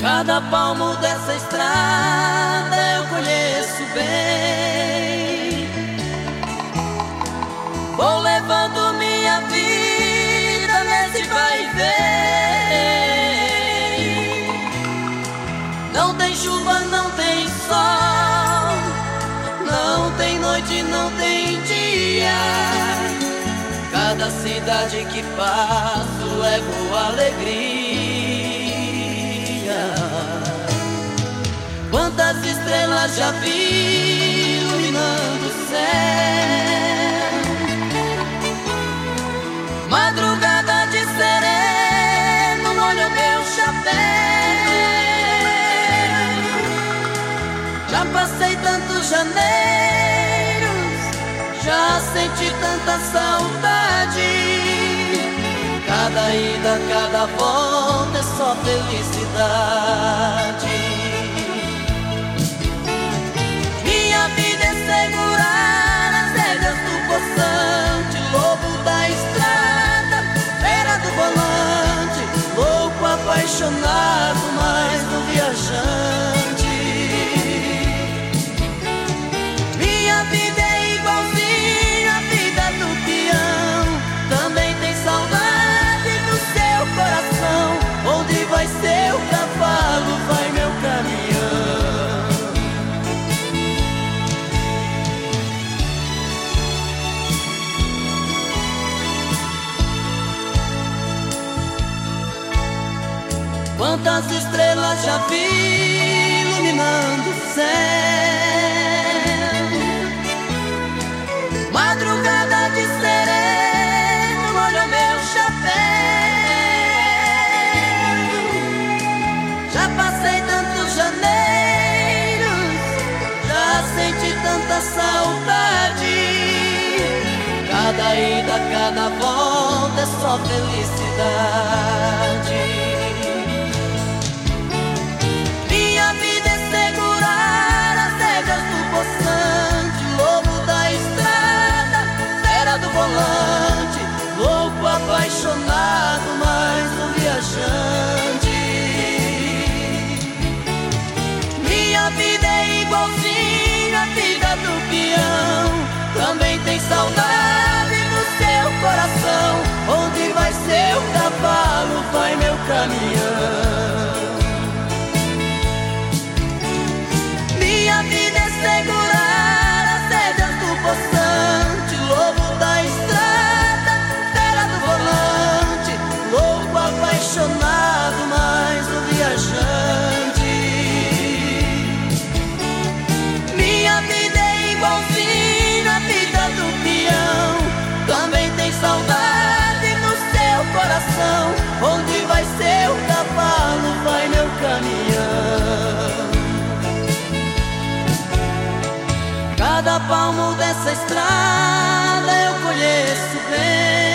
Cada palmo dessa estrada eu conheço bem. Noite, não tem dia. Cada cidade que passo levo alegria. Quantas estrelas já vi iluminando o céu Madrugada de sereno molho meu chapéu Já passei tantos janeiros Já senti tanta saudade. Cada ida, cada volta é só felicidade Quantas estrelas já vi iluminando o céu? Madrugada de sereno molhou meu chapéu. Já passei tantos janeiros Já senti tanta saudade. Cada ida, cada volta é só felicidade tanıyor Cada palmo dessa estrada eu conheço bem.